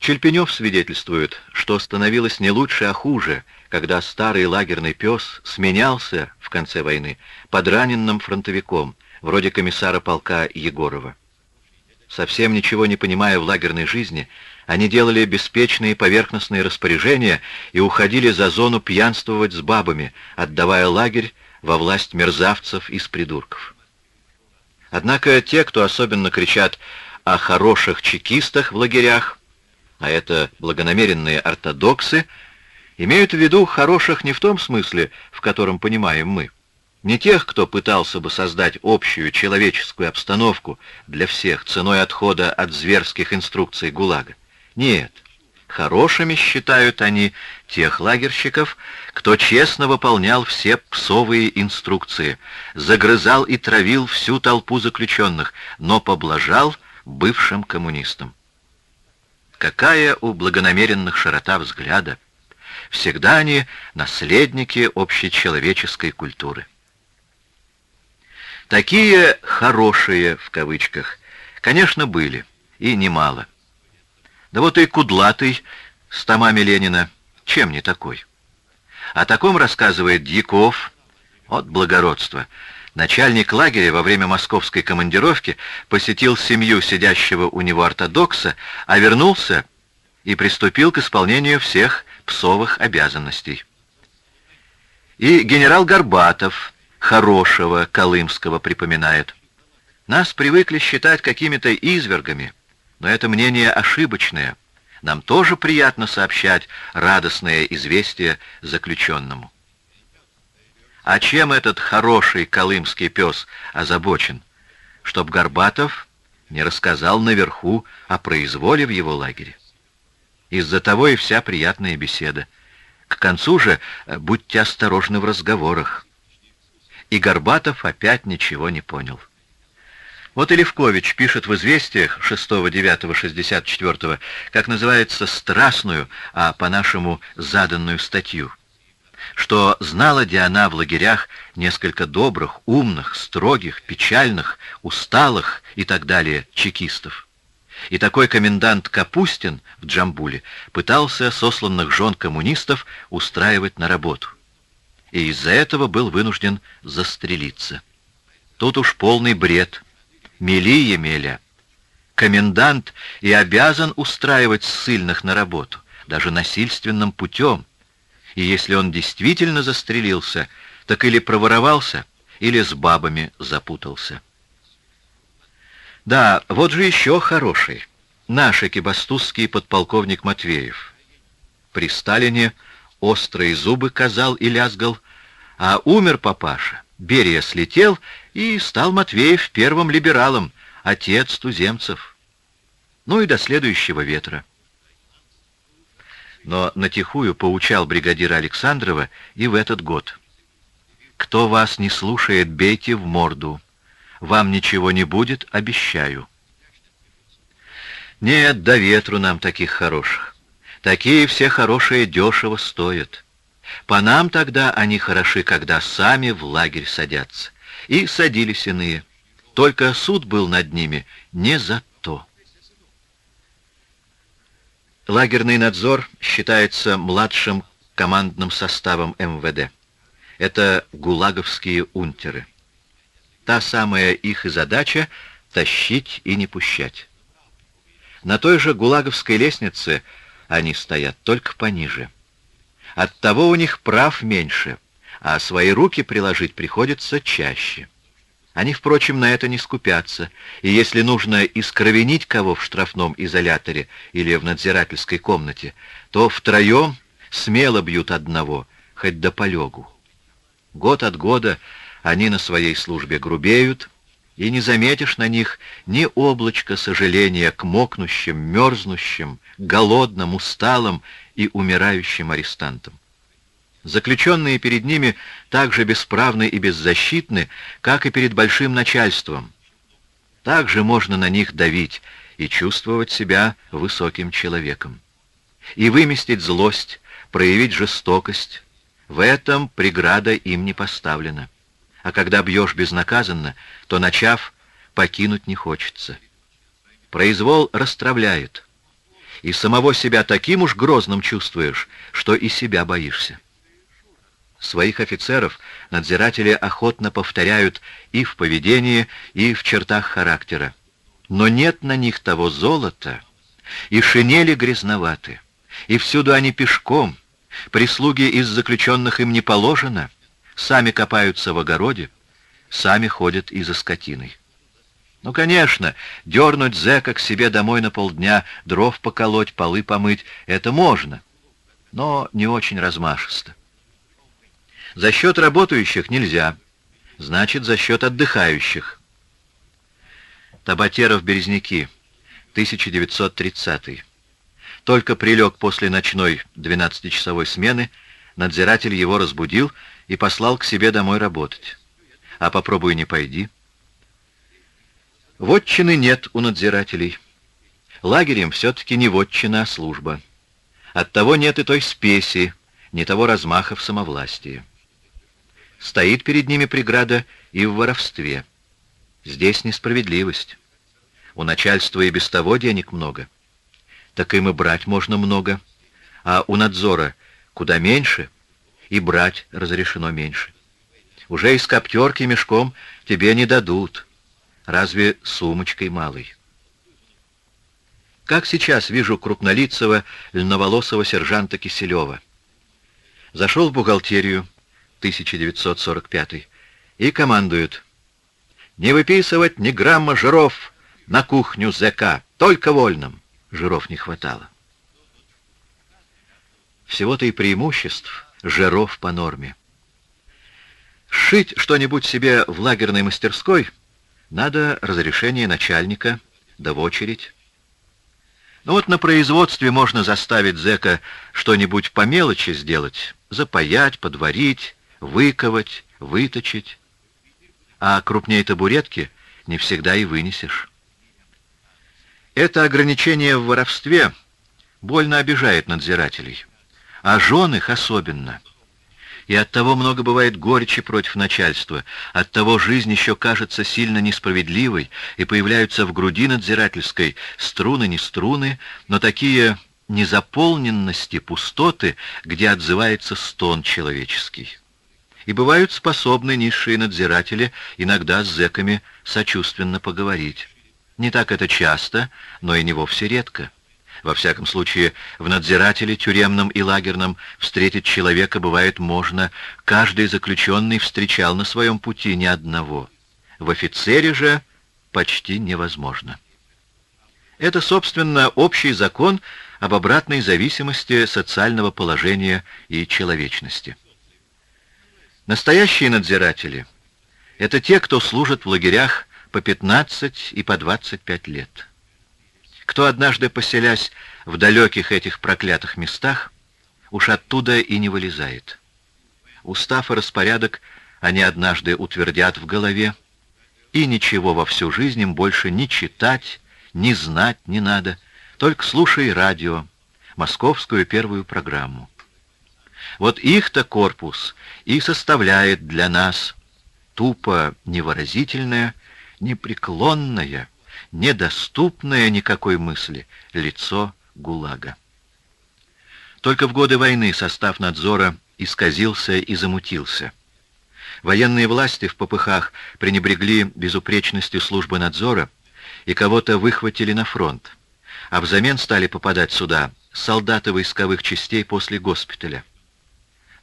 Чельпенев свидетельствует, что становилось не лучше, а хуже, когда старый лагерный пес сменялся в конце войны подраненным фронтовиком, вроде комиссара полка Егорова. Совсем ничего не понимая в лагерной жизни, они делали беспечные поверхностные распоряжения и уходили за зону пьянствовать с бабами, отдавая лагерь во власть мерзавцев из придурков. Однако те, кто особенно кричат о хороших чекистах в лагерях, а это благонамеренные ортодоксы, имеют в виду хороших не в том смысле, в котором понимаем мы. Не тех, кто пытался бы создать общую человеческую обстановку для всех ценой отхода от зверских инструкций ГУЛАГа. Нет, хорошими считают они тех лагерщиков, кто честно выполнял все псовые инструкции, загрызал и травил всю толпу заключенных, но поблажал бывшим коммунистам. Какая у благонамеренных широта взгляда! Всегда они наследники общечеловеческой культуры. Такие «хорошие» в кавычках, конечно, были, и немало. Да вот и Кудлатый с томами Ленина, чем не такой? О таком рассказывает Дьяков, от благородства. Начальник лагеря во время московской командировки посетил семью сидящего у него ортодокса, а вернулся и приступил к исполнению всех псовых обязанностей. И генерал Горбатов, хорошего Колымского, припоминает. Нас привыкли считать какими-то извергами, но это мнение ошибочное. Нам тоже приятно сообщать радостное известие заключенному. А чем этот хороший колымский пес озабочен? Чтоб Горбатов не рассказал наверху о произволе в его лагере. Из-за того и вся приятная беседа. К концу же э, будьте осторожны в разговорах. И Горбатов опять ничего не понял. Вот и Левкович пишет в «Известиях» 6-9-64, как называется, страстную, а по-нашему заданную статью, что знала Диана в лагерях несколько добрых, умных, строгих, печальных, усталых и так далее чекистов. И такой комендант Капустин в Джамбуле пытался сосланных жен коммунистов устраивать на работу. И из-за этого был вынужден застрелиться. Тут уж полный бред. Мели Емеля. Комендант и обязан устраивать ссыльных на работу, даже насильственным путем. И если он действительно застрелился, так или проворовался, или с бабами запутался. Да, вот же еще хороший. Наш экибастузский подполковник Матвеев. При Сталине острые зубы казал и лязгал, а умер папаша. Берия слетел, и стал Матвеев первым либералом, отец туземцев. Ну и до следующего ветра. Но натихую поучал бригадира Александрова и в этот год. «Кто вас не слушает, бейте в морду. Вам ничего не будет, обещаю. Нет, до ветру нам таких хороших. Такие все хорошие дешево стоят. По нам тогда они хороши, когда сами в лагерь садятся. И садились иные. Только суд был над ними не за то. Лагерный надзор считается младшим командным составом МВД. Это гулаговские унтеры. Та самая их и задача — тащить и не пущать. На той же гулаговской лестнице они стоят только пониже. Оттого у них прав меньше, а свои руки приложить приходится чаще. Они, впрочем, на это не скупятся, и если нужно искровенить кого в штрафном изоляторе или в надзирательской комнате, то втроем смело бьют одного, хоть до полегу. Год от года они на своей службе грубеют, и не заметишь на них ни облачка сожаления к мокнущим, мерзнущим, голодным, усталым и умирающим арестантам. Заключенные перед ними так же бесправны и беззащитны, как и перед большим начальством. Также можно на них давить и чувствовать себя высоким человеком. И выместить злость, проявить жестокость. В этом преграда им не поставлена а когда бьешь безнаказанно, то, начав, покинуть не хочется. Произвол расстравляет. и самого себя таким уж грозным чувствуешь, что и себя боишься. Своих офицеров надзиратели охотно повторяют и в поведении, и в чертах характера. Но нет на них того золота, и шинели грязноваты, и всюду они пешком, прислуги из заключенных им не положено, сами копаются в огороде, сами ходят и за скотиной. Ну, конечно, дернуть зэка к себе домой на полдня, дров поколоть, полы помыть — это можно, но не очень размашисто. За счет работающих нельзя, значит, за счет отдыхающих. Табатеров-Березники, 1930 Только прилег после ночной 12-часовой смены, надзиратель его разбудил и послал к себе домой работать. А попробуй не пойди — Вотчины нет у надзирателей. Лагерем все-таки не вотчина, а служба. Оттого нет и той спеси, ни того размаха в самовластии. Стоит перед ними преграда и в воровстве. Здесь несправедливость. У начальства и без того денег много. Так им и брать можно много. А у надзора куда меньше, и брать разрешено меньше. Уже из коптерки мешком тебе не дадут. Разве сумочкой малой? Как сейчас вижу крупнолицего, льноволосого сержанта Киселева. Зашел в бухгалтерию, 1945 и командует. Не выписывать ни грамма жиров на кухню ЗК, только вольным. Жиров не хватало. Всего-то и преимуществ жиров по норме. Шить что-нибудь себе в лагерной мастерской — надо разрешение начальника, да в очередь. Ну вот на производстве можно заставить зэка что-нибудь по мелочи сделать, запаять, подварить, выковать, выточить. А крупнее табуретки не всегда и вынесешь. Это ограничение в воровстве больно обижает надзирателей, а жен их особенно — и оттого много бывает горечи против начальства, оттого жизнь еще кажется сильно несправедливой, и появляются в груди надзирательской струны не струны, но такие незаполненности, пустоты, где отзывается стон человеческий. И бывают способны низшие надзиратели иногда с зэками сочувственно поговорить. Не так это часто, но и не вовсе редко. Во всяком случае, в надзирателе тюремном и лагерном встретить человека бывает можно. Каждый заключенный встречал на своем пути ни одного. В офицере же почти невозможно. Это, собственно, общий закон об обратной зависимости социального положения и человечности. Настоящие надзиратели — это те, кто служит в лагерях по 15 и по 25 лет. Кто однажды поселясь в далеких этих проклятых местах, уж оттуда и не вылезает. Устав и распорядок они однажды утвердят в голове, и ничего во всю жизнь им больше ни читать, ни знать не надо, только слушай радио, московскую первую программу. Вот их-то корпус и составляет для нас тупо невыразительное, непреклонное, недоступное никакой мысли лицо ГУЛАГа. Только в годы войны состав надзора исказился и замутился. Военные власти в попыхах пренебрегли безупречностью службы надзора и кого-то выхватили на фронт, а взамен стали попадать сюда солдаты войсковых частей после госпиталя.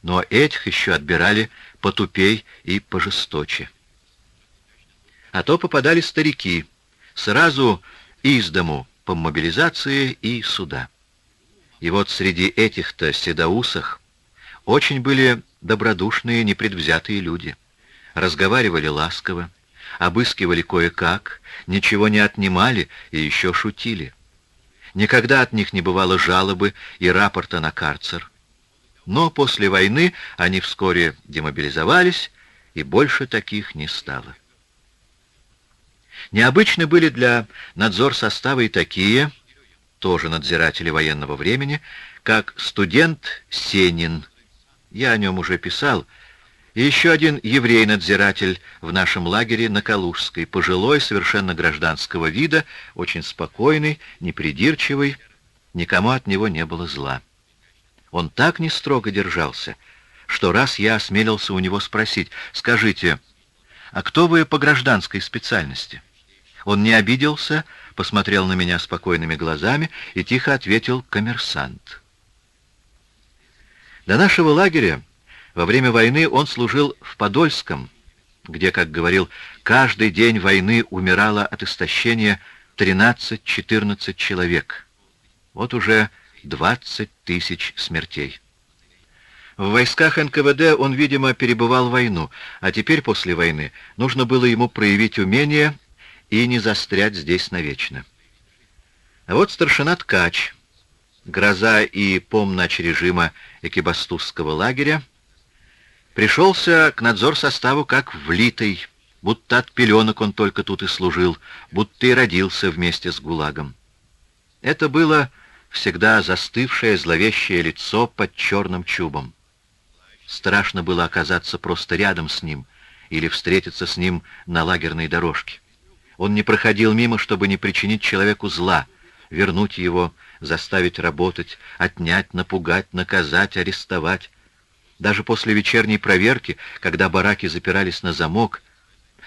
Но этих еще отбирали потупей и пожесточе. А то попадали старики, сразу из дому по мобилизации и суда. И вот среди этих-то седоусах очень были добродушные, непредвзятые люди. Разговаривали ласково, обыскивали кое-как, ничего не отнимали и еще шутили. Никогда от них не бывало жалобы и рапорта на карцер. Но после войны они вскоре демобилизовались, и больше таких не стало. Необычны были для надзор состава и такие, тоже надзиратели военного времени, как студент Сенин, я о нем уже писал, и еще один еврей-надзиратель в нашем лагере на Калужской, пожилой, совершенно гражданского вида, очень спокойный, непридирчивый, никому от него не было зла. Он так не строго держался, что раз я осмелился у него спросить, «Скажите, а кто вы по гражданской специальности?» Он не обиделся, посмотрел на меня спокойными глазами и тихо ответил «коммерсант». До нашего лагеря во время войны он служил в Подольском, где, как говорил, каждый день войны умирало от истощения 13-14 человек. Вот уже 20 тысяч смертей. В войсках НКВД он, видимо, перебывал войну, а теперь, после войны, нужно было ему проявить умение и не застрять здесь навечно. А вот старшина Ткач, гроза и помнач режима Экибастузского лагеря, пришелся к надзор составу как влитый, будто от пеленок он только тут и служил, будто и родился вместе с ГУЛАГом. Это было всегда застывшее зловещее лицо под черным чубом. Страшно было оказаться просто рядом с ним или встретиться с ним на лагерной дорожке. Он не проходил мимо, чтобы не причинить человеку зла, вернуть его, заставить работать, отнять, напугать, наказать, арестовать. Даже после вечерней проверки, когда бараки запирались на замок,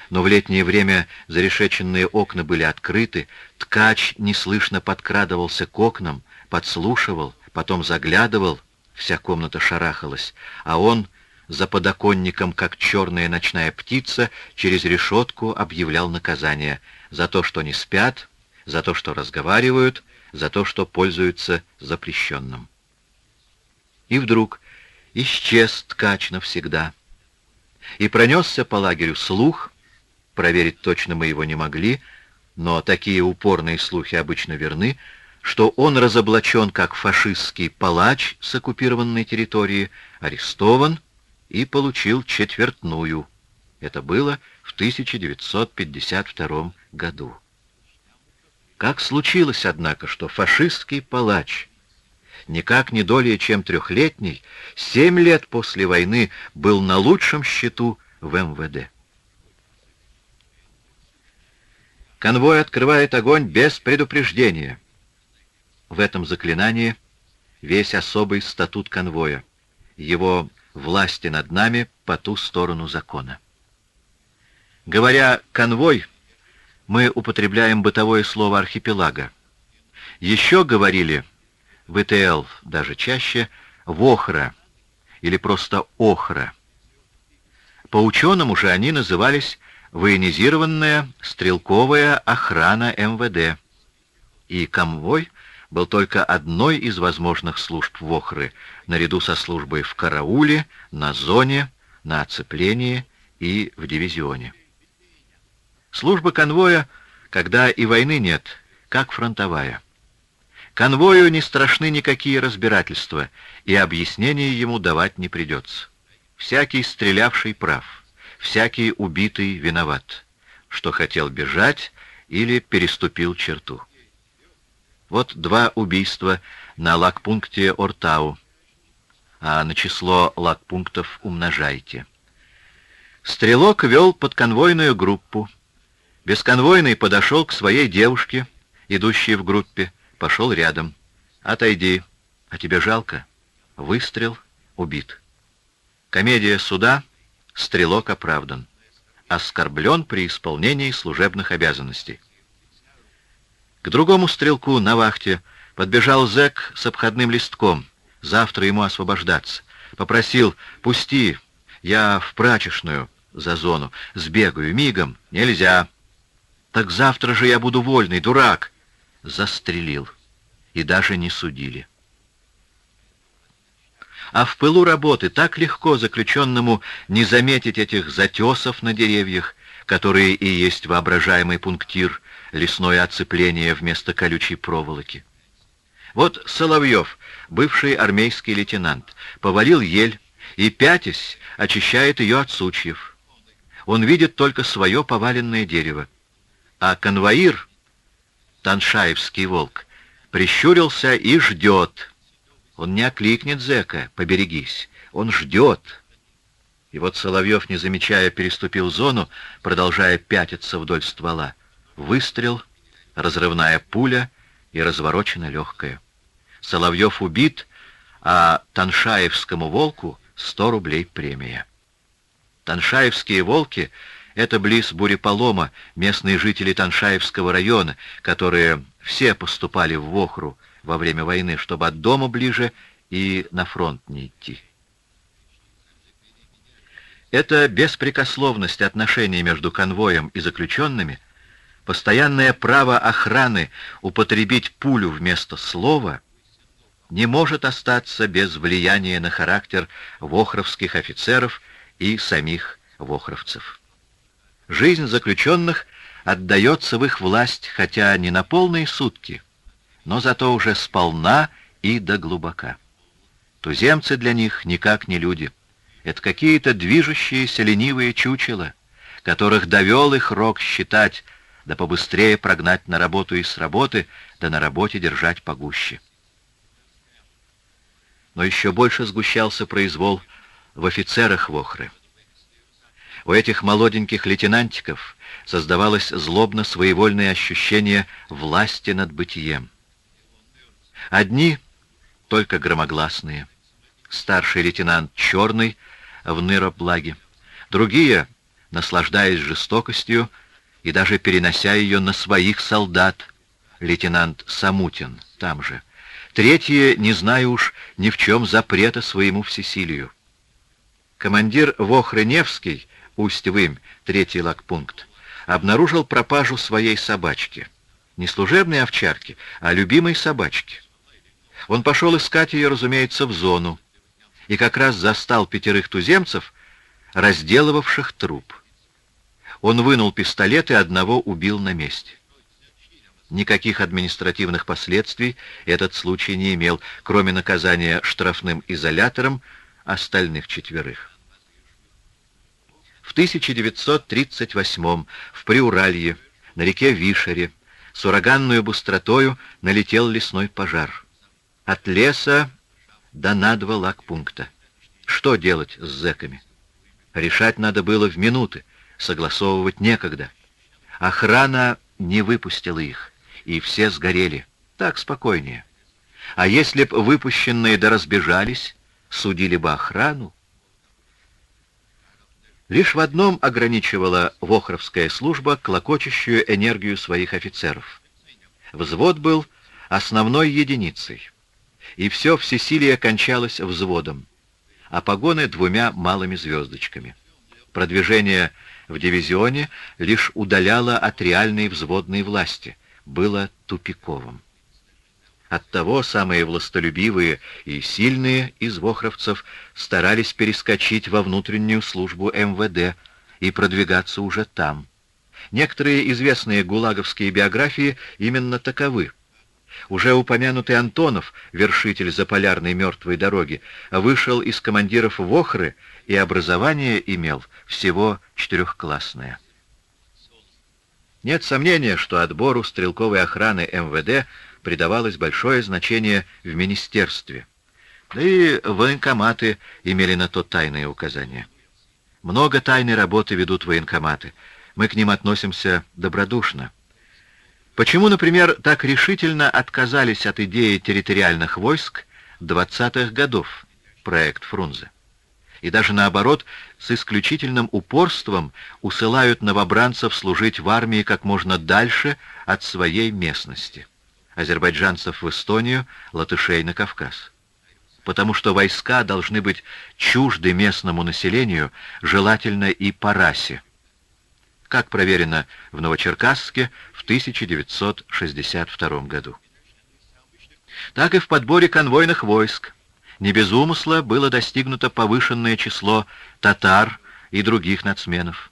но в летнее время зарешеченные окна были открыты, ткач неслышно подкрадывался к окнам, подслушивал, потом заглядывал, вся комната шарахалась, а он за подоконником, как черная ночная птица, через решетку объявлял наказание за то, что не спят, за то, что разговаривают, за то, что пользуются запрещенным. И вдруг исчез ткач навсегда. И пронесся по лагерю слух, проверить точно мы его не могли, но такие упорные слухи обычно верны, что он разоблачен как фашистский палач с оккупированной территории, арестован, и получил четвертную. Это было в 1952 году. Как случилось, однако, что фашистский палач, никак не долее, чем трехлетний, семь лет после войны был на лучшем счету в МВД. Конвой открывает огонь без предупреждения. В этом заклинании весь особый статут конвоя, его власти над нами по ту сторону закона. Говоря «конвой», мы употребляем бытовое слово «архипелага». Еще говорили, в ИТЛ даже чаще, «вохра» или просто «охра». По ученому же они назывались военизированная стрелковая охрана МВД. И конвой был только одной из возможных служб ВОХРы, наряду со службой в карауле, на зоне, на оцеплении и в дивизионе. Служба конвоя, когда и войны нет, как фронтовая. Конвою не страшны никакие разбирательства, и объяснения ему давать не придется. Всякий стрелявший прав, всякий убитый виноват, что хотел бежать или переступил черту. Вот два убийства на лагпункте Ортау, а на число лагпунктов умножайте. Стрелок вел подконвойную группу. Бесконвойный подошел к своей девушке, идущей в группе, пошел рядом. «Отойди. А тебе жалко?» Выстрел. Убит. Комедия суда. Стрелок оправдан. Оскорблен при исполнении служебных обязанностей. К другому стрелку на вахте подбежал зэк с обходным листком. Завтра ему освобождаться. Попросил, пусти, я в прачечную за зону, сбегаю мигом. Нельзя. Так завтра же я буду вольный, дурак. Застрелил. И даже не судили. А в пылу работы так легко заключенному не заметить этих затесов на деревьях, которые и есть воображаемый пунктир, лесное оцепление вместо колючей проволоки. Вот Соловьев, бывший армейский лейтенант, повалил ель и, пятясь, очищает ее от сучьев. Он видит только свое поваленное дерево. А конвоир, таншаевский волк, прищурился и ждет. Он не окликнет зэка, поберегись, он ждет. И вот Соловьев, не замечая, переступил зону, продолжая пятиться вдоль ствола. Выстрел, разрывная пуля и разворочена легкая. Соловьев убит, а Таншаевскому волку 100 рублей премия. Таншаевские волки — это близ Буреполома, местные жители Таншаевского района, которые все поступали в Вохру во время войны, чтобы от дома ближе и на фронт не идти. Эта беспрекословность отношений между конвоем и заключенными, постоянное право охраны употребить пулю вместо слова — не может остаться без влияния на характер вохровских офицеров и самих вохровцев. Жизнь заключенных отдается в их власть, хотя не на полные сутки, но зато уже сполна и до глубока. Туземцы для них никак не люди. Это какие-то движущиеся ленивые чучела, которых довел их рок считать, да побыстрее прогнать на работу и с работы, да на работе держать погуще но еще больше сгущался произвол в офицерах Вохры. У этих молоденьких лейтенантиков создавалось злобно-своевольное ощущение власти над бытием. Одни только громогласные, старший лейтенант Черный в Ныроплаге, другие, наслаждаясь жестокостью и даже перенося ее на своих солдат, лейтенант Самутин там же, Третье, не знаю уж ни в чем запрета своему всесилию. Командир Вохры Невский, Усть-Вымь, третий лагпункт, обнаружил пропажу своей собачки. Не служебной овчарки, а любимой собачки. Он пошел искать ее, разумеется, в зону, и как раз застал пятерых туземцев, разделывавших труп. Он вынул пистолет и одного убил на месте. Никаких административных последствий этот случай не имел, кроме наказания штрафным изолятором остальных четверых. В 1938 в Приуралье, на реке Вишере, с ураганную быстротою налетел лесной пожар. От леса до на два лагпункта. Что делать с зэками? Решать надо было в минуты, согласовывать некогда. Охрана не выпустила их и все сгорели. Так спокойнее. А если б выпущенные да разбежались, судили бы охрану? Лишь в одном ограничивала Вохровская служба клокочущую энергию своих офицеров. Взвод был основной единицей, и все всесилие кончалось взводом, а погоны двумя малыми звездочками. Продвижение в дивизионе лишь удаляло от реальной взводной власти, было тупиковым. Оттого самые властолюбивые и сильные из вохровцев старались перескочить во внутреннюю службу МВД и продвигаться уже там. Некоторые известные гулаговские биографии именно таковы. Уже упомянутый Антонов, вершитель заполярной мертвой дороги, вышел из командиров Вохры и образование имел всего четырехклассное. Нет сомнения, что отбору стрелковой охраны МВД придавалось большое значение в министерстве. Да и военкоматы имели на то тайные указания. Много тайной работы ведут военкоматы. Мы к ним относимся добродушно. Почему, например, так решительно отказались от идеи территориальных войск 20-х годов, проект Фрунзе? И даже наоборот, с исключительным упорством усылают новобранцев служить в армии как можно дальше от своей местности. Азербайджанцев в Эстонию, латышей на Кавказ. Потому что войска должны быть чужды местному населению, желательно и по расе. Как проверено в Новочеркасске в 1962 году. Так и в подборе конвойных войск не без умысла было достигнуто повышенное число татар и других нацменов.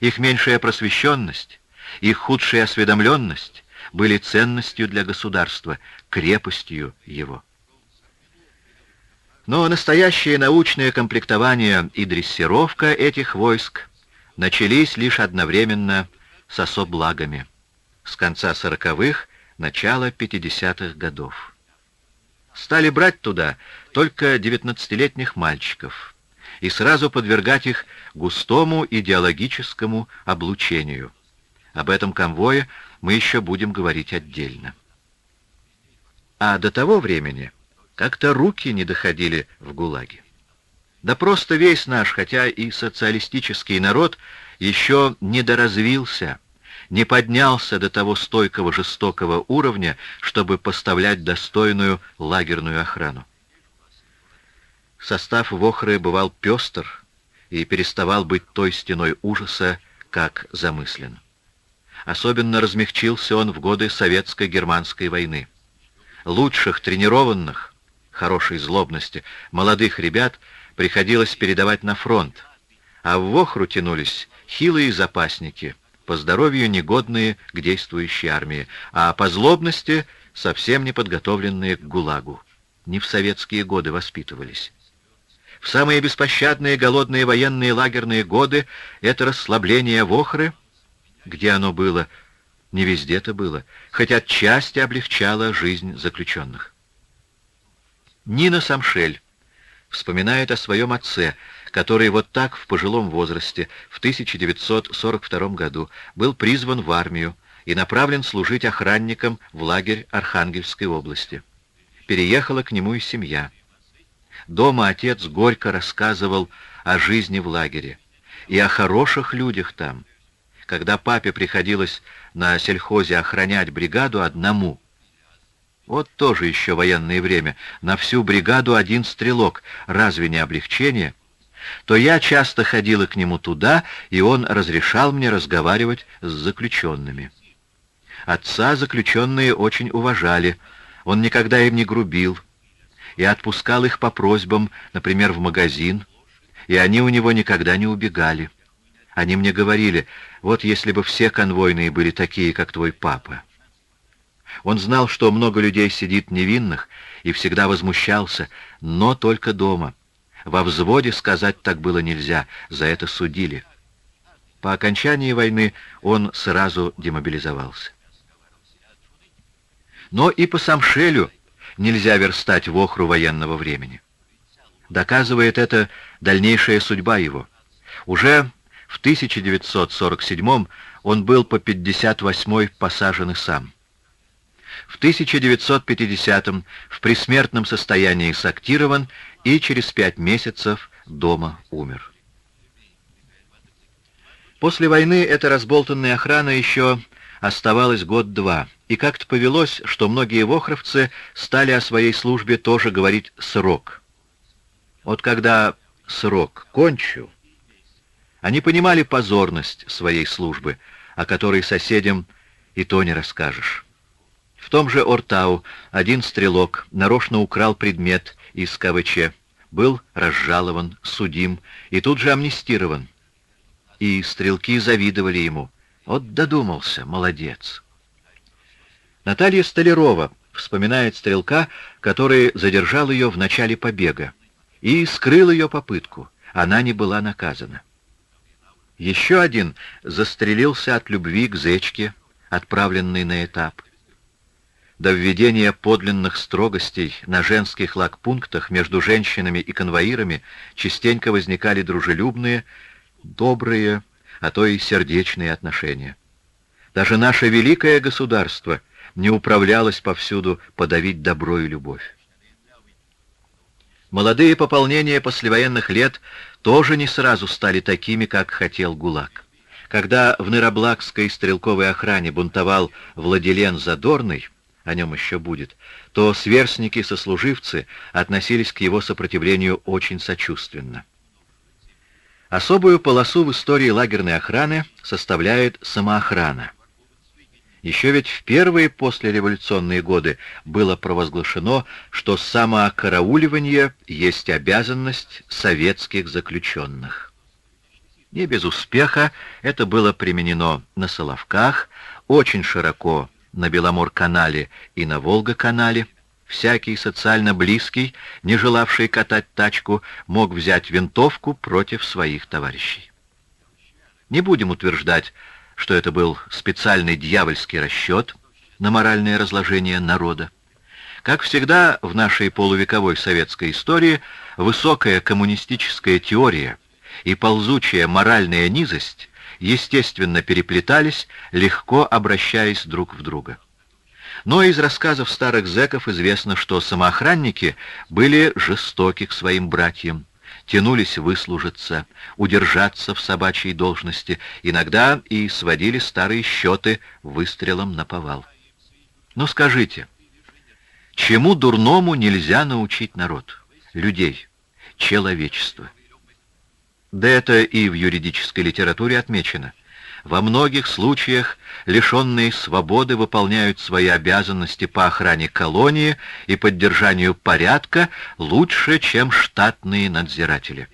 Их меньшая просвещенность, их худшая осведомленность были ценностью для государства, крепостью его. Но настоящее научное комплектование и дрессировка этих войск начались лишь одновременно с особлагами, с конца сороковых, начала пятидесятых годов. Стали брать туда только 19-летних мальчиков и сразу подвергать их густому идеологическому облучению. Об этом конвое мы еще будем говорить отдельно. А до того времени как-то руки не доходили в ГУЛАГе. Да просто весь наш, хотя и социалистический народ, еще не доразвился, не поднялся до того стойкого жестокого уровня, чтобы поставлять достойную лагерную охрану. Состав Вохры бывал пестр и переставал быть той стеной ужаса, как замыслен. Особенно размягчился он в годы советско-германской войны. Лучших тренированных, хорошей злобности, молодых ребят приходилось передавать на фронт, а в Вохру тянулись хилые запасники, по здоровью негодные к действующей армии, а по злобности совсем не подготовленные к ГУЛАГу. Не в советские годы воспитывались. В самые беспощадные голодные военные лагерные годы это расслабление Вохры, где оно было, не везде это было, хоть отчасти облегчало жизнь заключенных. Нина Самшель вспоминает о своем отце, который вот так в пожилом возрасте в 1942 году был призван в армию и направлен служить охранником в лагерь Архангельской области. Переехала к нему и семья. Дома отец горько рассказывал о жизни в лагере и о хороших людях там. Когда папе приходилось на сельхозе охранять бригаду одному, вот тоже еще военное время, на всю бригаду один стрелок, разве не облегчение? То я часто ходила к нему туда, и он разрешал мне разговаривать с заключенными. Отца заключенные очень уважали, он никогда им не грубил, и отпускал их по просьбам, например, в магазин, и они у него никогда не убегали. Они мне говорили, вот если бы все конвойные были такие, как твой папа. Он знал, что много людей сидит невинных, и всегда возмущался, но только дома. Во взводе сказать так было нельзя, за это судили. По окончании войны он сразу демобилизовался. Но и по Самшелю нельзя верстать в охру военного времени. Доказывает это дальнейшая судьба его. Уже в 1947 он был по 58-й посажен и сам. В 1950-м в присмертном состоянии сактирован и через пять месяцев дома умер. После войны эта разболтанная охрана еще оставалась год-два, и как-то повелось, что многие вохровцы стали о своей службе тоже говорить «срок». Вот когда срок кончу, они понимали позорность своей службы, о которой соседям и то не расскажешь. В том же Ортау один стрелок нарочно украл предмет из КВЧ, был разжалован, судим и тут же амнистирован. И стрелки завидовали ему. Вот додумался, молодец. Наталья Столярова вспоминает стрелка, который задержал ее в начале побега и скрыл ее попытку. Она не была наказана. Еще один застрелился от любви к зечке, отправленный на этап. До введения подлинных строгостей на женских лагпунктах между женщинами и конвоирами частенько возникали дружелюбные, добрые, а то и сердечные отношения. Даже наше великое государство не управлялось повсюду подавить добро и любовь. Молодые пополнения послевоенных лет тоже не сразу стали такими, как хотел ГУЛАГ. Когда в Нероблакской стрелковой охране бунтовал Владилен Задорный, о нем еще будет, то сверстники-сослуживцы относились к его сопротивлению очень сочувственно. Особую полосу в истории лагерной охраны составляет самоохрана. Еще ведь в первые послереволюционные годы было провозглашено, что самоокарауливание есть обязанность советских заключенных. Не без успеха это было применено на Соловках, очень широко на Беломор-канале и на Волга-канале. Всякий социально близкий, не желавший катать тачку, мог взять винтовку против своих товарищей. Не будем утверждать, что это был специальный дьявольский расчет на моральное разложение народа. Как всегда в нашей полувековой советской истории, высокая коммунистическая теория и ползучая моральная низость естественно переплетались, легко обращаясь друг в друга. Но из рассказов старых зэков известно, что самоохранники были жестоки к своим братьям, тянулись выслужиться, удержаться в собачьей должности, иногда и сводили старые счеты выстрелом на повал. Но скажите, чему дурному нельзя научить народ, людей, человечество? Да это и в юридической литературе отмечено. Во многих случаях лишенные свободы выполняют свои обязанности по охране колонии и поддержанию порядка лучше, чем штатные надзиратели.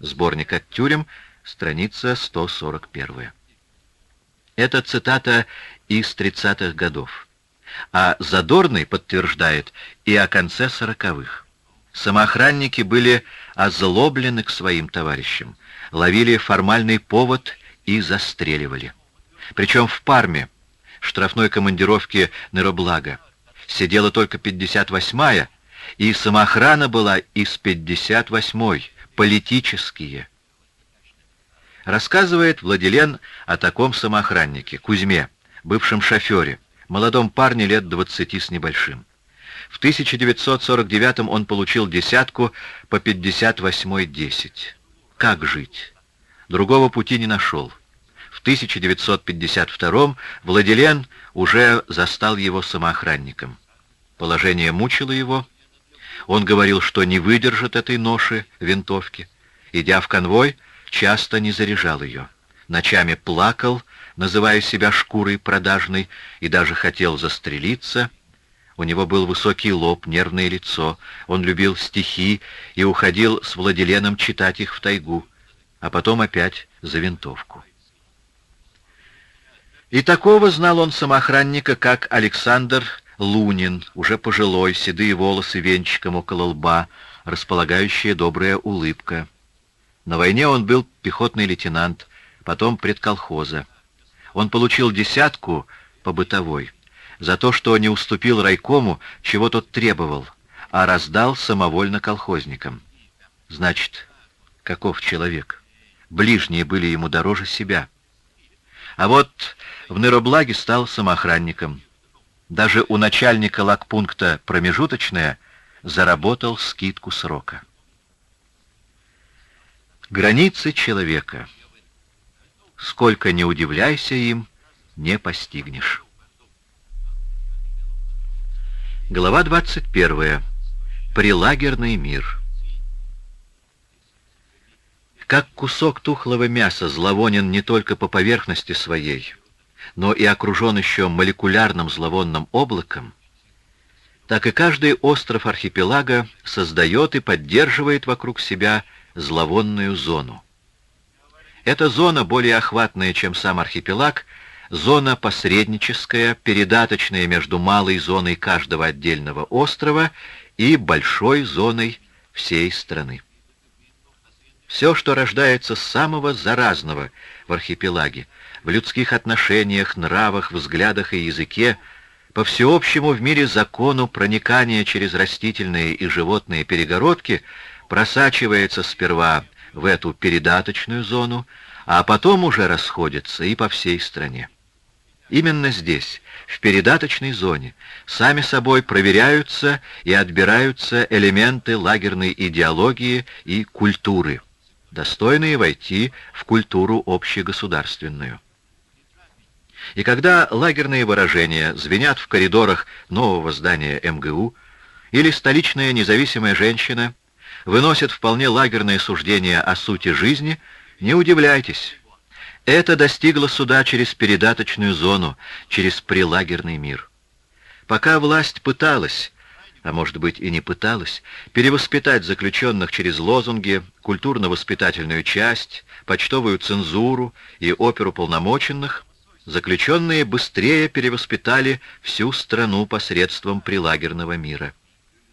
Сборник от тюрем, страница 141. Это цитата из 30-х годов. А Задорный подтверждает и о конце сороковых. Самоохранники были озлоблены к своим товарищам, ловили формальный повод и застреливали. Причем в Парме, штрафной командировке Нероблага, сидела только 58-я, и самоохрана была из 58-й, политические. Рассказывает Владилен о таком самоохраннике, Кузьме, бывшем шофере, молодом парне лет 20 с небольшим. В 1949 он получил десятку по 58-й 10. Как жить? Другого пути не нашел. В 1952 Владилен уже застал его самоохранником. Положение мучило его. Он говорил, что не выдержит этой ноши винтовки. Идя в конвой, часто не заряжал ее. Ночами плакал, называя себя шкурой продажной, и даже хотел застрелиться. У него был высокий лоб, нервное лицо. Он любил стихи и уходил с Владиленом читать их в тайгу а потом опять за винтовку. И такого знал он самоохранника, как Александр Лунин, уже пожилой, седые волосы венчиком около лба, располагающая добрая улыбка. На войне он был пехотный лейтенант, потом предколхоза. Он получил десятку по бытовой за то, что не уступил райкому, чего тот требовал, а раздал самовольно колхозникам. Значит, каков человек? Ближние были ему дороже себя. А вот в Нероблаге стал самоохранником. Даже у начальника лагпункта промежуточная заработал скидку срока. Границы человека. Сколько не удивляйся им, не постигнешь. Глава 21. Прилагерный мир. Как кусок тухлого мяса зловонен не только по поверхности своей, но и окружен еще молекулярным зловонным облаком, так и каждый остров архипелага создает и поддерживает вокруг себя зловонную зону. Эта зона, более охватная, чем сам архипелаг, зона посредническая, передаточная между малой зоной каждого отдельного острова и большой зоной всей страны. Все, что рождается самого заразного в архипелаге, в людских отношениях, нравах, взглядах и языке, по всеобщему в мире закону проникания через растительные и животные перегородки, просачивается сперва в эту передаточную зону, а потом уже расходится и по всей стране. Именно здесь, в передаточной зоне, сами собой проверяются и отбираются элементы лагерной идеологии и культуры – достойные войти в культуру общегосударственную. И когда лагерные выражения звенят в коридорах нового здания МГУ, или столичная независимая женщина выносит вполне лагерное суждение о сути жизни, не удивляйтесь. Это достигло суда через передаточную зону, через прилагерный мир. Пока власть пыталась а может быть и не пыталась, перевоспитать заключенных через лозунги, культурно-воспитательную часть, почтовую цензуру и оперу полномоченных, заключенные быстрее перевоспитали всю страну посредством прилагерного мира.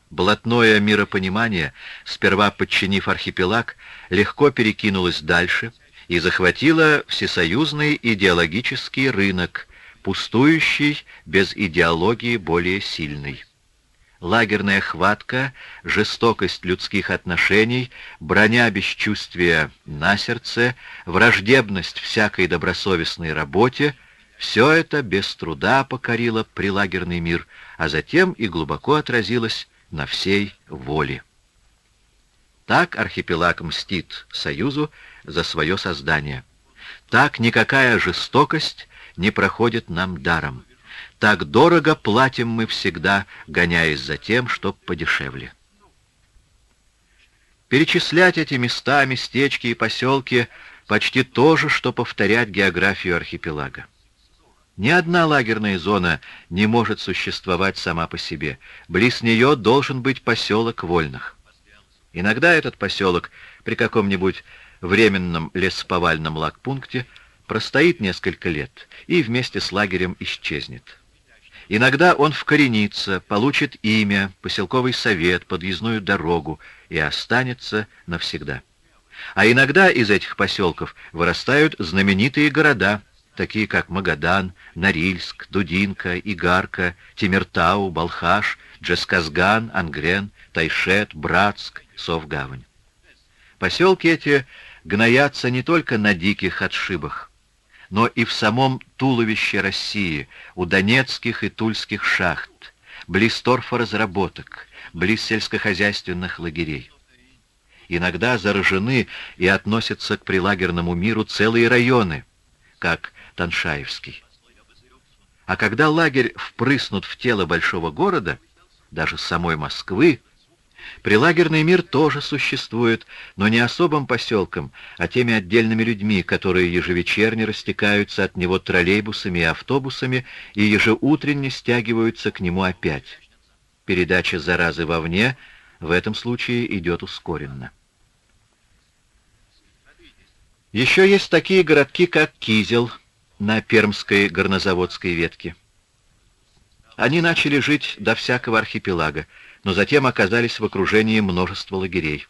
Блатное миропонимание, сперва подчинив архипелаг, легко перекинулось дальше и захватило всесоюзный идеологический рынок, пустующий без идеологии более сильный лагерная хватка, жестокость людских отношений, броня бесчувствия на сердце, враждебность всякой добросовестной работе — Все это без труда покорило прилагерный мир, а затем и глубоко отразилось на всей воле. Так архипелаг мстит Союзу за свое создание. Так никакая жестокость не проходит нам даром. Так дорого платим мы всегда, гоняясь за тем, чтоб подешевле. Перечислять эти места, местечки и поселки почти то же, что повторять географию архипелага. Ни одна лагерная зона не может существовать сама по себе. Близ нее должен быть поселок вольных. Иногда этот поселок при каком-нибудь временном лесоповальном лагпункте простоит несколько лет и вместе с лагерем исчезнет. Иногда он вкоренится, получит имя, поселковый совет, подъездную дорогу и останется навсегда. А иногда из этих поселков вырастают знаменитые города, такие как Магадан, Норильск, Дудинка, Игарка, Тимиртау, Балхаш, Джесказган, Ангрен, Тайшет, Братск, Совгавань. Поселки эти гноятся не только на диких отшибах, но и в самом туловище России, у донецких и тульских шахт, близ торфоразработок, близ сельскохозяйственных лагерей. Иногда заражены и относятся к прилагерному миру целые районы, как Таншаевский. А когда лагерь впрыснут в тело большого города, даже самой Москвы, Прилагерный мир тоже существует, но не особым поселком, а теми отдельными людьми, которые ежевечерне растекаются от него троллейбусами и автобусами и ежеутренне стягиваются к нему опять. Передача заразы вовне в этом случае идет ускоренно. Еще есть такие городки, как Кизел на Пермской горнозаводской ветке. Они начали жить до всякого архипелага, но затем оказались в окружении множества лагерей.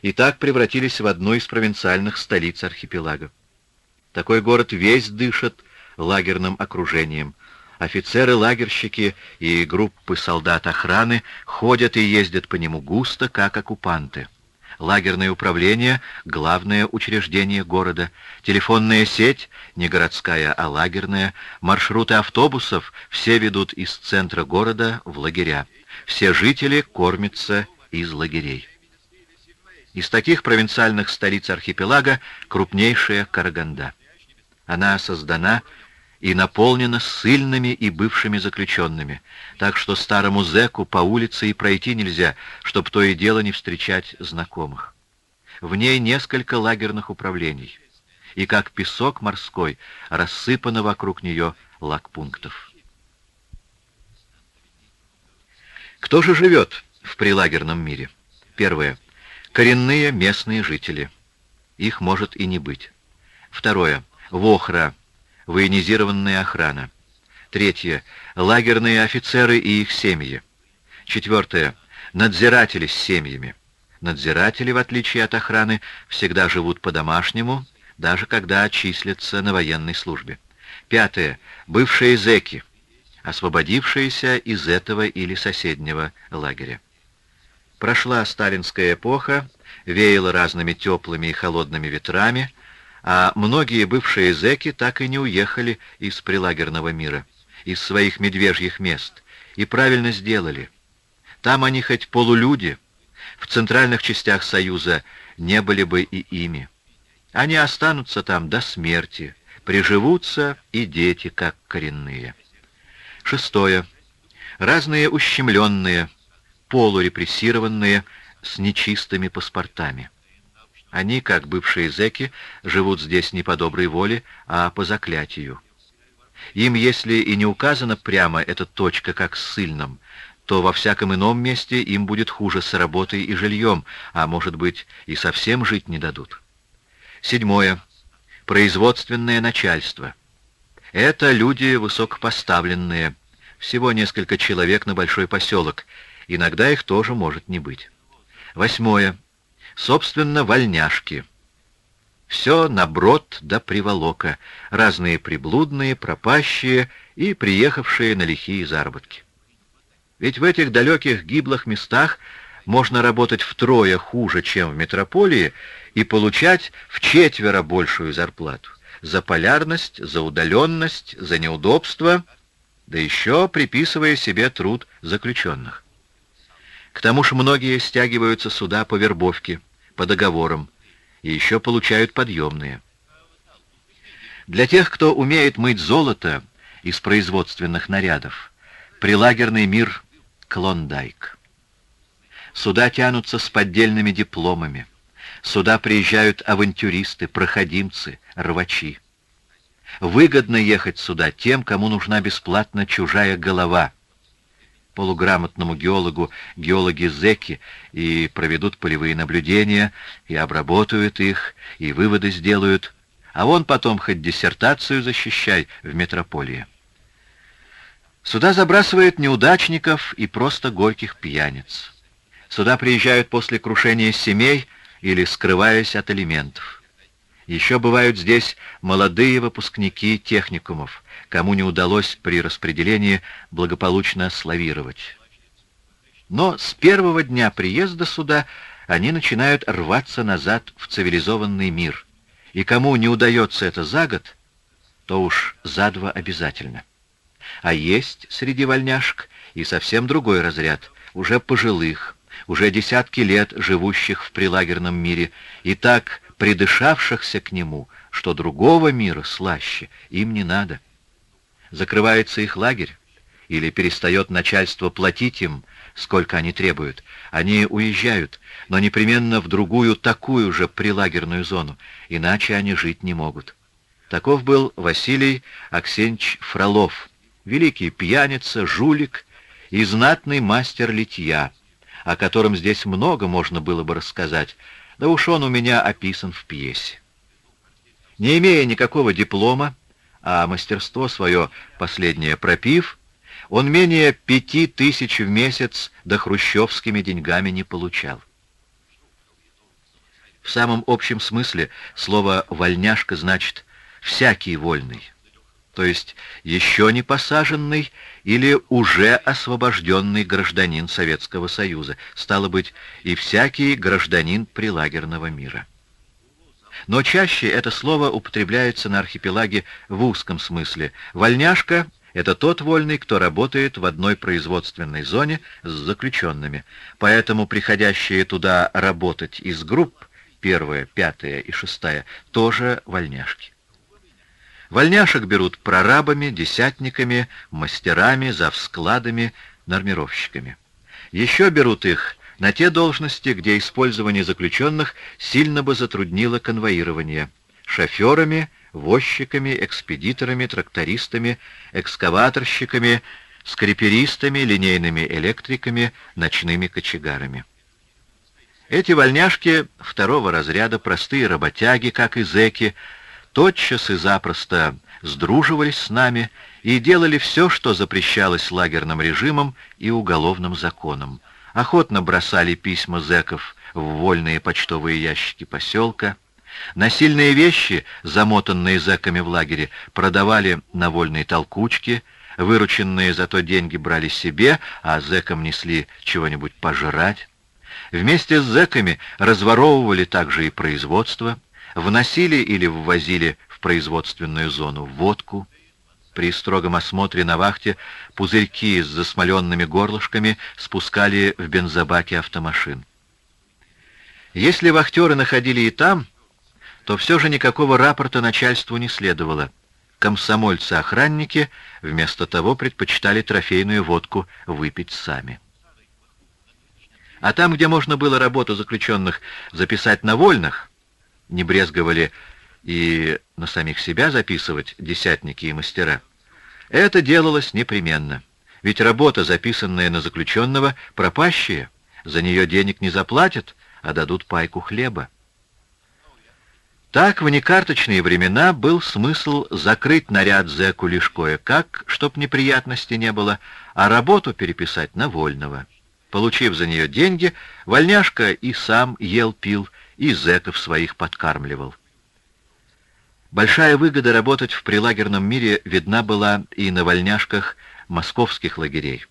И так превратились в одну из провинциальных столиц архипелага. Такой город весь дышит лагерным окружением. Офицеры-лагерщики и группы солдат охраны ходят и ездят по нему густо, как оккупанты. Лагерное управление — главное учреждение города. Телефонная сеть — не городская, а лагерная. Маршруты автобусов все ведут из центра города в лагеря. Все жители кормятся из лагерей. Из таких провинциальных столиц архипелага крупнейшая Караганда. Она создана и наполнена ссыльными и бывшими заключенными, так что старому зэку по улице и пройти нельзя, чтоб то и дело не встречать знакомых. В ней несколько лагерных управлений, и как песок морской рассыпано вокруг нее лагпунктов. Кто же живет в прилагерном мире? Первое. Коренные местные жители. Их может и не быть. Второе. Вохра. Военизированная охрана. Третье. Лагерные офицеры и их семьи. Четвертое. Надзиратели с семьями. Надзиратели, в отличие от охраны, всегда живут по-домашнему, даже когда числятся на военной службе. Пятое. Бывшие зэки освободившиеся из этого или соседнего лагеря. Прошла сталинская эпоха, веяло разными теплыми и холодными ветрами, а многие бывшие зэки так и не уехали из прилагерного мира, из своих медвежьих мест, и правильно сделали. Там они хоть полулюди, в центральных частях Союза не были бы и ими. Они останутся там до смерти, приживутся и дети, как коренные. Шестое. Разные ущемленные, полурепрессированные, с нечистыми паспортами. Они, как бывшие зэки, живут здесь не по доброй воле, а по заклятию. Им, если и не указана прямо эта точка как ссыльным, то во всяком ином месте им будет хуже с работой и жильем, а может быть и совсем жить не дадут. Седьмое. Производственное начальство. Это люди высокопоставленные, всего несколько человек на большой поселок. Иногда их тоже может не быть. Восьмое. Собственно, вольняшки. Все наброд до приволока. Разные приблудные, пропащие и приехавшие на лихие заработки. Ведь в этих далеких гиблых местах можно работать втрое хуже, чем в метрополии, и получать в четверо большую зарплату. за полярность, за удаленность, за неудобство, да еще приписывая себе труд заключенных. К тому же многие стягиваются сюда по вербовке, по договорам, и еще получают подъемные. Для тех, кто умеет мыть золото из производственных нарядов, прилагерный мир — клондайк. Сюда тянутся с поддельными дипломами. Сюда приезжают авантюристы, проходимцы, рвачи. Выгодно ехать сюда тем, кому нужна бесплатно чужая голова. Полуграмотному геологу геологи-зеки и проведут полевые наблюдения, и обработают их, и выводы сделают, а вон потом хоть диссертацию защищай в метрополии. Сюда забрасывают неудачников и просто горьких пьяниц. Сюда приезжают после крушения семей или скрываясь от элементов. Еще бывают здесь молодые выпускники техникумов, кому не удалось при распределении благополучно славировать. Но с первого дня приезда сюда они начинают рваться назад в цивилизованный мир. И кому не удается это за год, то уж за два обязательно. А есть среди вольняшек и совсем другой разряд, уже пожилых, уже десятки лет живущих в прилагерном мире и так придышавшихся к нему, что другого мира слаще им не надо. Закрывается их лагерь, или перестает начальство платить им, сколько они требуют. Они уезжают, но непременно в другую такую же прилагерную зону, иначе они жить не могут. Таков был Василий Аксенч Фролов, великий пьяница, жулик и знатный мастер литья, о котором здесь много можно было бы рассказать, да уж он у меня описан в пьесе. Не имея никакого диплома, а мастерство свое последнее пропив, он менее пяти тысяч в месяц до хрущевскими деньгами не получал. В самом общем смысле слово «вольняшка» значит «всякий вольный» то есть еще не посаженный или уже освобожденный гражданин Советского Союза, стало быть, и всякий гражданин прилагерного мира. Но чаще это слово употребляется на архипелаге в узком смысле. Вольняшка — это тот вольный, кто работает в одной производственной зоне с заключенными. Поэтому приходящие туда работать из групп, первая, пятая и шестая, тоже вольняшки. Вольняшек берут прорабами, десятниками, мастерами, завскладами, нормировщиками. Еще берут их на те должности, где использование заключенных сильно бы затруднило конвоирование. Шоферами, возчиками, экспедиторами, трактористами, экскаваторщиками, скриперистами, линейными электриками, ночными кочегарами. Эти вольняшки второго разряда, простые работяги, как и зэки, тотчас и запросто сдруживались с нами и делали все, что запрещалось лагерным режимом и уголовным законом. Охотно бросали письма зэков в вольные почтовые ящики поселка, насильные вещи, замотанные зэками в лагере, продавали на вольные толкучки, вырученные за то деньги брали себе, а зэкам несли чего-нибудь пожрать. Вместе с зэками разворовывали также и производство – вносили или ввозили в производственную зону водку. При строгом осмотре на вахте пузырьки с засмоленными горлышками спускали в бензобаки автомашин. Если вахтеры находили и там, то все же никакого рапорта начальству не следовало. Комсомольцы-охранники вместо того предпочитали трофейную водку выпить сами. А там, где можно было работу заключенных записать на вольных, не брезговали и на самих себя записывать десятники и мастера. Это делалось непременно, ведь работа, записанная на заключенного, пропащая, за нее денег не заплатят, а дадут пайку хлеба. Так в некарточные времена был смысл закрыть наряд зэку лишь кое-как, чтоб неприятности не было, а работу переписать на вольного. Получив за нее деньги, вольняшка и сам ел-пил, и зэков своих подкармливал. Большая выгода работать в прилагерном мире видна была и на вольняшках московских лагерей.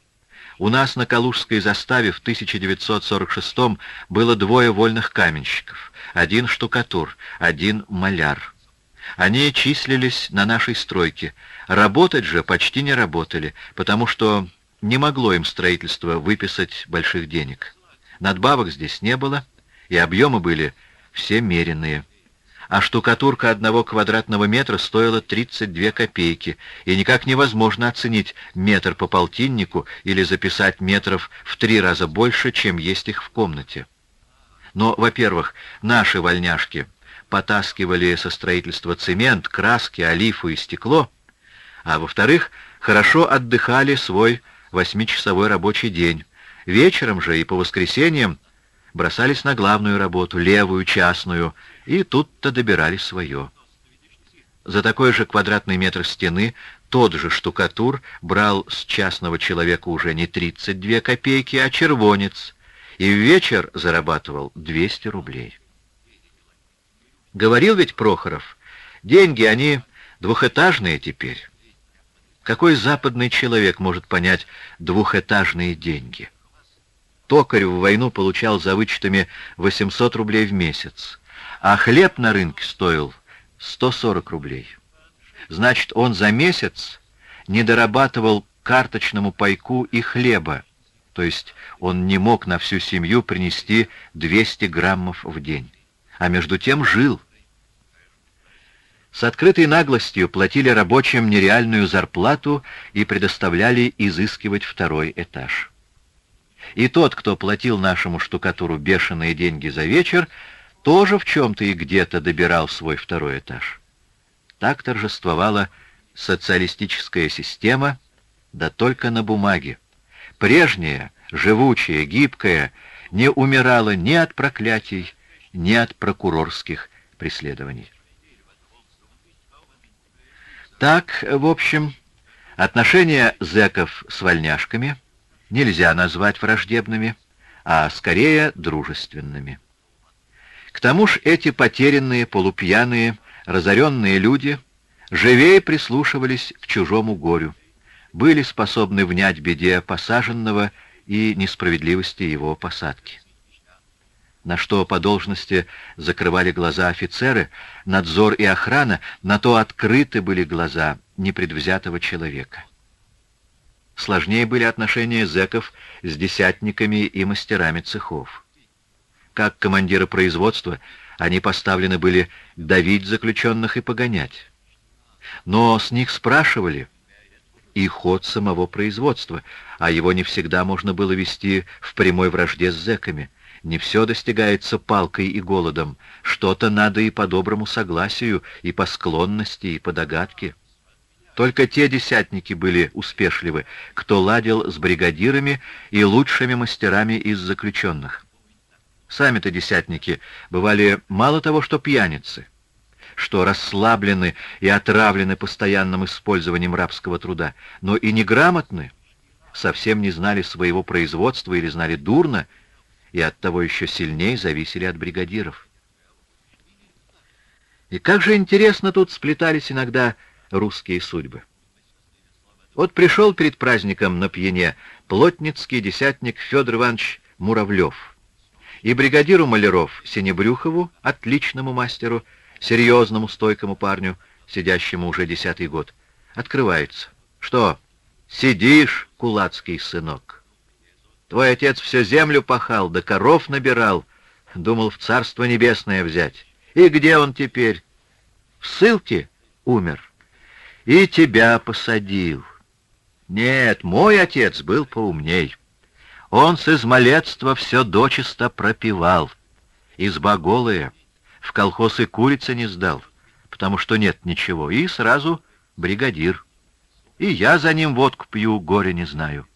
У нас на Калужской заставе в 1946 было двое вольных каменщиков, один штукатур, один маляр. Они числились на нашей стройке. Работать же почти не работали, потому что не могло им строительство выписать больших денег. Надбавок здесь не было, и объемы были все меренные. А штукатурка одного квадратного метра стоила 32 копейки, и никак невозможно оценить метр по полтиннику или записать метров в три раза больше, чем есть их в комнате. Но, во-первых, наши вольняшки потаскивали со строительства цемент, краски, олифу и стекло, а во-вторых, хорошо отдыхали свой восьмичасовой рабочий день. Вечером же и по воскресеньям бросались на главную работу, левую, частную, и тут-то добирали свое. За такой же квадратный метр стены тот же штукатур брал с частного человека уже не 32 копейки, а червонец, и в вечер зарабатывал 200 рублей. Говорил ведь Прохоров, деньги, они двухэтажные теперь. Какой западный человек может понять двухэтажные деньги? Токарь в войну получал за вычетами 800 рублей в месяц, а хлеб на рынке стоил 140 рублей. Значит, он за месяц не дорабатывал карточному пайку и хлеба, то есть он не мог на всю семью принести 200 граммов в день, а между тем жил. С открытой наглостью платили рабочим нереальную зарплату и предоставляли изыскивать второй этаж. И тот, кто платил нашему штукатуру бешеные деньги за вечер, тоже в чем-то и где-то добирал свой второй этаж. Так торжествовала социалистическая система, да только на бумаге. Прежняя, живучая, гибкая, не умирала ни от проклятий, ни от прокурорских преследований. Так, в общем, отношения зэков с вольняшками нельзя назвать враждебными, а скорее дружественными. К тому ж эти потерянные, полупьяные, разоренные люди живее прислушивались к чужому горю, были способны внять беде посаженного и несправедливости его посадки на что по должности закрывали глаза офицеры, надзор и охрана, на то открыты были глаза непредвзятого человека. Сложнее были отношения зэков с десятниками и мастерами цехов. Как командиры производства, они поставлены были давить заключенных и погонять. Но с них спрашивали и ход самого производства, а его не всегда можно было вести в прямой вражде с зэками – не все достигается палкой и голодом. Что-то надо и по доброму согласию, и по склонности, и по догадке. Только те десятники были успешливы, кто ладил с бригадирами и лучшими мастерами из заключенных. Сами-то десятники бывали мало того, что пьяницы, что расслаблены и отравлены постоянным использованием рабского труда, но и неграмотны, совсем не знали своего производства или знали дурно, и оттого еще сильнее зависели от бригадиров. И как же интересно тут сплетались иногда русские судьбы. Вот пришел перед праздником на пьяне плотницкий десятник Федор Иванович Муравлев, и бригадиру Маляров Синебрюхову, отличному мастеру, серьезному стойкому парню, сидящему уже десятый год, открывается. Что, сидишь, кулацкий сынок? Твой отец всю землю пахал, да коров набирал. Думал в Царство Небесное взять. И где он теперь? В ссылке умер. И тебя посадил. Нет, мой отец был поумней. Он с измалетства все дочисто пропивал. Изба голая, в колхоз и курицы не сдал, потому что нет ничего, и сразу бригадир. И я за ним водку пью, горе не знаю.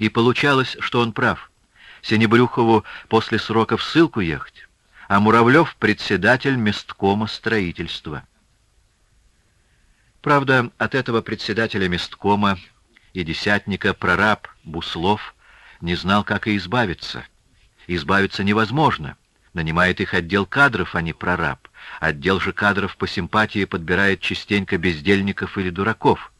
И получалось, что он прав. Синебрюхову после срока в ссылку ехать, а Муравлев — председатель месткома строительства. Правда, от этого председателя месткома и десятника прораб Буслов не знал, как и избавиться. Избавиться невозможно. Нанимает их отдел кадров, а не прораб. Отдел же кадров по симпатии подбирает частенько бездельников или дураков.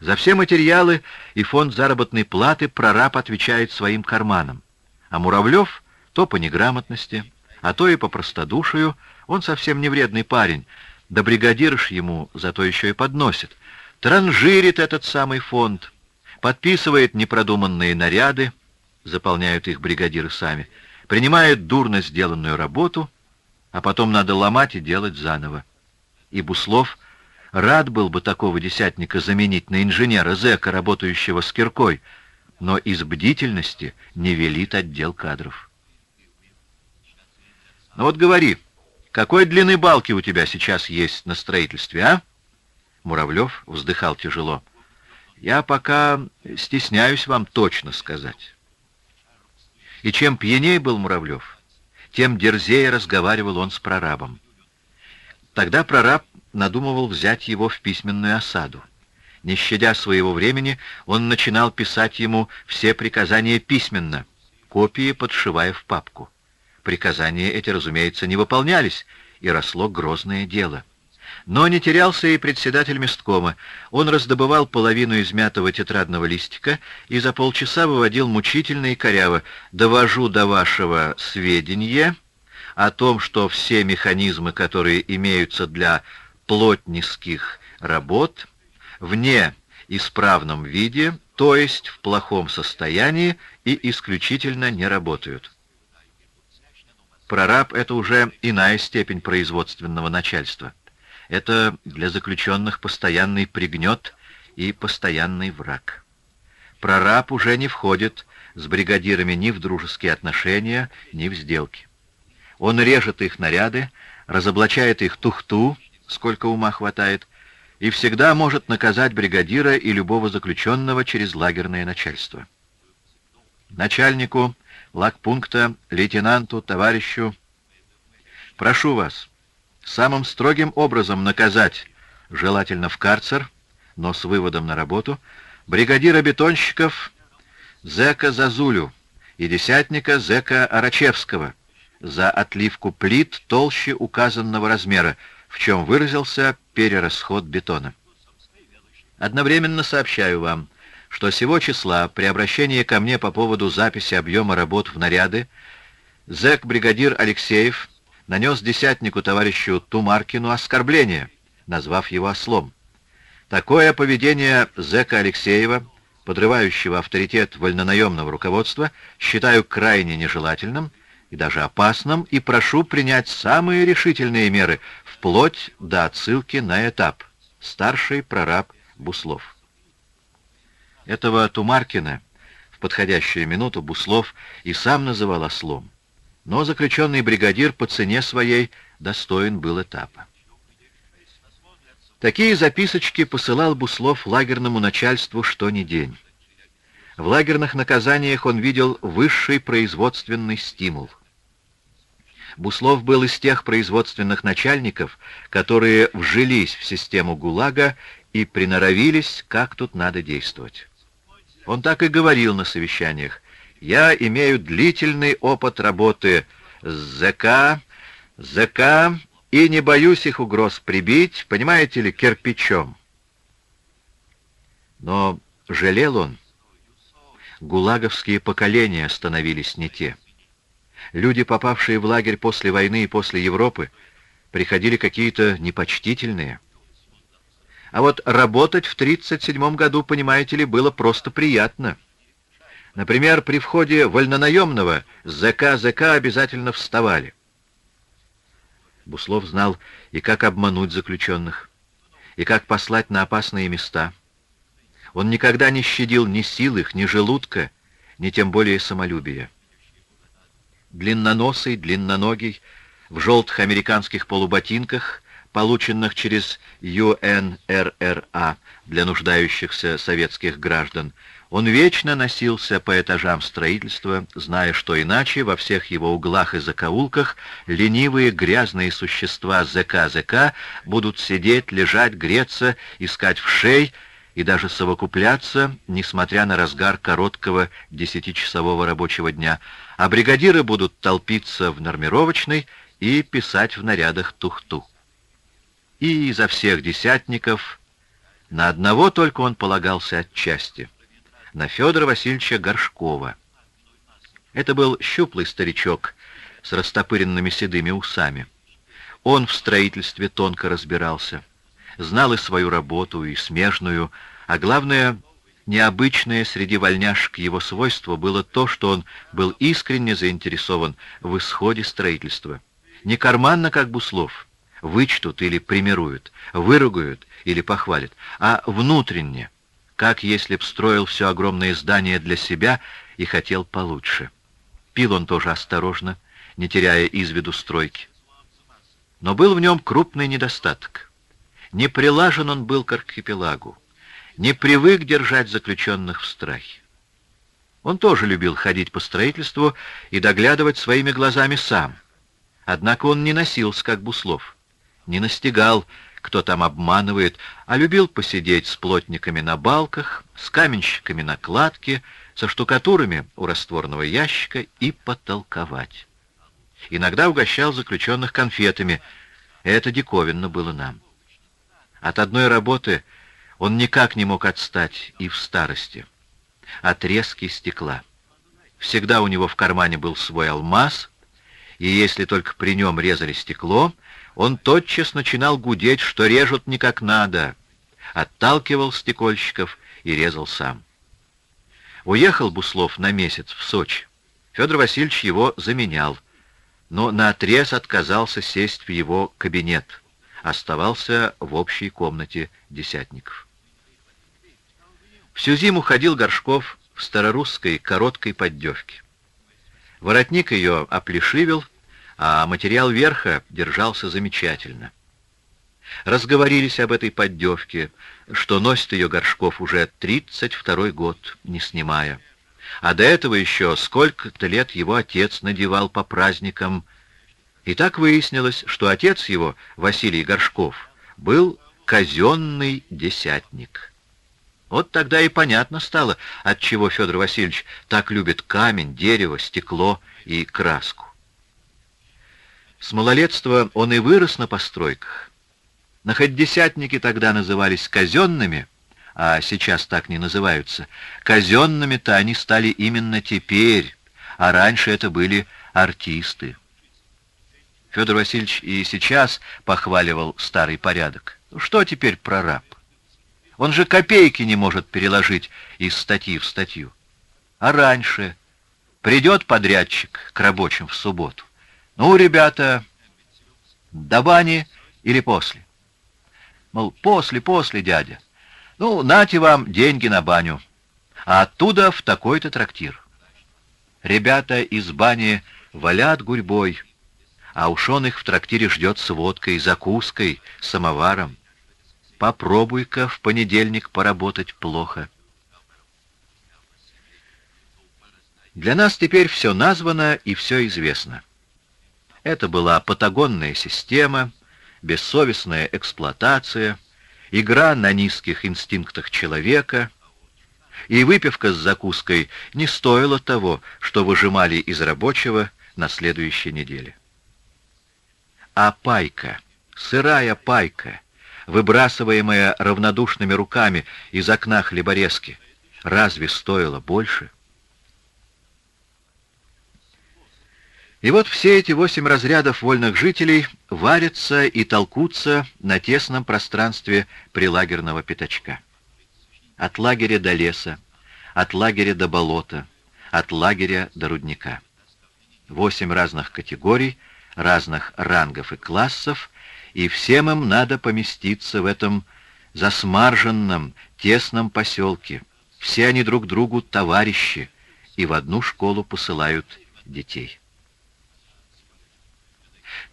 За все материалы и фонд заработной платы прораб отвечает своим карманом, а Муравлев то по неграмотности, а то и по простодушию. Он совсем не вредный парень, да бригадирш ему зато еще и подносит. Транжирит этот самый фонд, подписывает непродуманные наряды, заполняют их бригадиры сами, принимает дурно сделанную работу, а потом надо ломать и делать заново. И Буслов рад был бы такого десятника заменить на инженера зэка, работающего с киркой, но из бдительности не велит отдел кадров. Ну вот говори, какой длины балки у тебя сейчас есть на строительстве, а? Муравлев вздыхал тяжело. Я пока стесняюсь вам точно сказать. И чем пьяней был Муравлев, тем дерзее разговаривал он с прорабом. Тогда прораб надумывал взять его в письменную осаду. Не щадя своего времени, он начинал писать ему все приказания письменно, копии подшивая в папку. Приказания эти, разумеется, не выполнялись, и росло грозное дело. Но не терялся и председатель месткома. Он раздобывал половину измятого тетрадного листика и за полчаса выводил мучительно и коряво «Довожу до вашего сведения о том, что все механизмы, которые имеются для плотницких работ, вне исправном виде, то есть в плохом состоянии и исключительно не работают. Прораб — это уже иная степень производственного начальства. Это для заключенных постоянный пригнет и постоянный враг. Прораб уже не входит с бригадирами ни в дружеские отношения, ни в сделки. Он режет их наряды, разоблачает их тухту, сколько ума хватает, и всегда может наказать бригадира и любого заключенного через лагерное начальство. Начальнику лагпункта, лейтенанту, товарищу. Прошу вас, самым строгим образом наказать, желательно в карцер, но с выводом на работу, бригадира бетонщиков Зека Зазулю и десятника Зека Арачевского за отливку плит толще указанного размера, в чем выразился перерасход бетона. Одновременно сообщаю вам, что сего числа при обращении ко мне по поводу записи объема работ в наряды зэк-бригадир Алексеев нанес десятнику товарищу Тумаркину оскорбление, назвав его ослом. Такое поведение зэка Алексеева, подрывающего авторитет вольнонаемного руководства, считаю крайне нежелательным и даже опасным, и прошу принять самые решительные меры, вплоть до отсылки на этап. Старший прораб Буслов. Этого Тумаркина в подходящую минуту Буслов и сам называл ослом. Но заключенный бригадир по цене своей достоин был этапа. Такие записочки посылал Буслов лагерному начальству что ни день. В лагерных наказаниях он видел высший производственный стимул. Буслов был из тех производственных начальников, которые вжились в систему ГУЛАГа и приноровились, как тут надо действовать. Он так и говорил на совещаниях. «Я имею длительный опыт работы с ЗК, ЗК, и не боюсь их угроз прибить, понимаете ли, кирпичом». Но жалел он. Гулаговские поколения становились не те. Люди, попавшие в лагерь после войны и после Европы, приходили какие-то непочтительные. А вот работать в 1937 году, понимаете ли, было просто приятно. Например, при входе вольнонаемного ЗК-ЗК обязательно вставали. Буслов знал и как обмануть заключенных, и как послать на опасные места. Он никогда не щадил ни сил их, ни желудка, ни тем более самолюбия. Длинноносый, длинноногий, в желтых американских полуботинках полученных через ЮНРРА для нуждающихся советских граждан, он вечно носился по этажам строительства, зная, что иначе во всех его углах и закоулках ленивые грязные существа ЗК-ЗК будут сидеть, лежать, греться, искать в шей и даже совокупляться, несмотря на разгар короткого десятичасового рабочего дня, а бригадиры будут толпиться в нормировочной и писать в нарядах тухту и изо всех десятников на одного только он полагался отчасти, на Федора Васильевича Горшкова. Это был щуплый старичок, с растопыренными седыми усами. Он в строительстве тонко разбирался, знал и свою работу, и смежную, а главное, необычное среди вольняшек его свойство было то, что он был искренне заинтересован в исходе строительства. Не карманно, как Буслов, вычтут или примируют, выругают или похвалят, а внутренне, как если б строил все огромное здание для себя и хотел получше. Пил он тоже осторожно, не теряя из виду стройки. Но был в нем крупный недостаток. Не прилажен он был к архипелагу, не привык держать заключенных в страхе. Он тоже любил ходить по строительству и доглядывать своими глазами сам. Однако он не носился, как Буслов, не настигал, кто там обманывает, а любил посидеть с плотниками на балках, с каменщиками на кладке, со штукатурами у растворного ящика и потолковать. Иногда угощал заключенных конфетами. Это диковинно было нам. От одной работы он никак не мог отстать и в старости. Отрезки стекла. Всегда у него в кармане был свой алмаз, и если только при нем резали стекло, он тотчас начинал гудеть, что режут не как надо, отталкивал стекольщиков и резал сам. Уехал Буслов на месяц в Сочи. Федор Васильевич его заменял, но наотрез отказался сесть в его кабинет. Оставался в общей комнате десятников. Всю зиму ходил Горшков в старорусской короткой поддевке. Воротник ее оплешивил, а материал верха держался замечательно. Разговорились об этой поддевке, что носит ее Горшков уже 32 год, не снимая. А до этого еще сколько-то лет его отец надевал по праздникам. И так выяснилось, что отец его, Василий Горшков, был казенный десятник. Вот тогда и понятно стало, отчего Федор Васильевич так любит камень, дерево, стекло и краску. С малолетства он и вырос на постройках, но хоть десятники тогда назывались казенными, а сейчас так не называются, казенными-то они стали именно теперь, а раньше это были артисты. Федор Васильевич и сейчас похваливал старый порядок. Ну, что теперь прораб? Он же копейки не может переложить из статьи в статью. А раньше придет подрядчик к рабочим в субботу. Ну, ребята, до бани или после? Мол, после, после, дядя. Ну, нате вам деньги на баню. А оттуда в такой-то трактир. Ребята из бани валят гурьбой, а уж он их в трактире ждет с водкой, закуской, самоваром. Попробуй-ка в понедельник поработать плохо. Для нас теперь все названо и все известно. Это была патагонная система, бессовестная эксплуатация, игра на низких инстинктах человека, и выпивка с закуской не стоила того, что выжимали из рабочего на следующей неделе. А пайка, сырая пайка, выбрасываемая равнодушными руками из окна хлеборезки, разве стоила больше? И вот все эти восемь разрядов вольных жителей варятся и толкутся на тесном пространстве прилагерного пятачка. От лагеря до леса, от лагеря до болота, от лагеря до рудника. Восемь разных категорий, разных рангов и классов, и всем им надо поместиться в этом засмарженном, тесном поселке. Все они друг другу товарищи, и в одну школу посылают детей.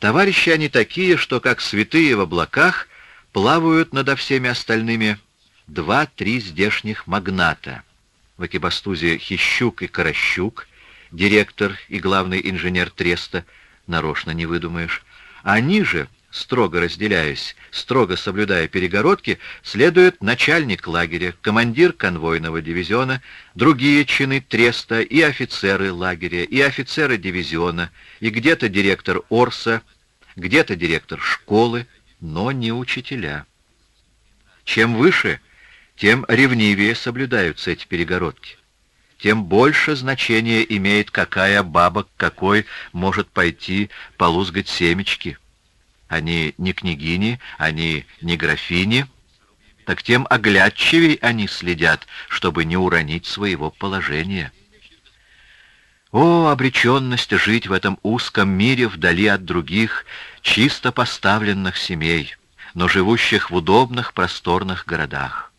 Товарищи они такие, что, как святые в облаках, плавают надо всеми остальными два-три здешних магната. В Экибастузе Хищук и Корощук, директор и главный инженер Треста, нарочно не выдумаешь. Они же, строго разделяясь, строго соблюдая перегородки, следует начальник лагеря, командир конвойного дивизиона, другие чины треста и офицеры лагеря, и офицеры дивизиона, и где-то директор Орса, где-то директор школы, но не учителя. Чем выше, тем ревнивее соблюдаются эти перегородки. тем больше значения имеет, какая баба к какой может пойти полузгать семечки. Они не княгини, они не графини, так тем оглядчивей они следят, чтобы не уронить своего положения. О, обреченность жить в этом узком мире вдали от других, чисто поставленных семей, но живущих в удобных просторных городах!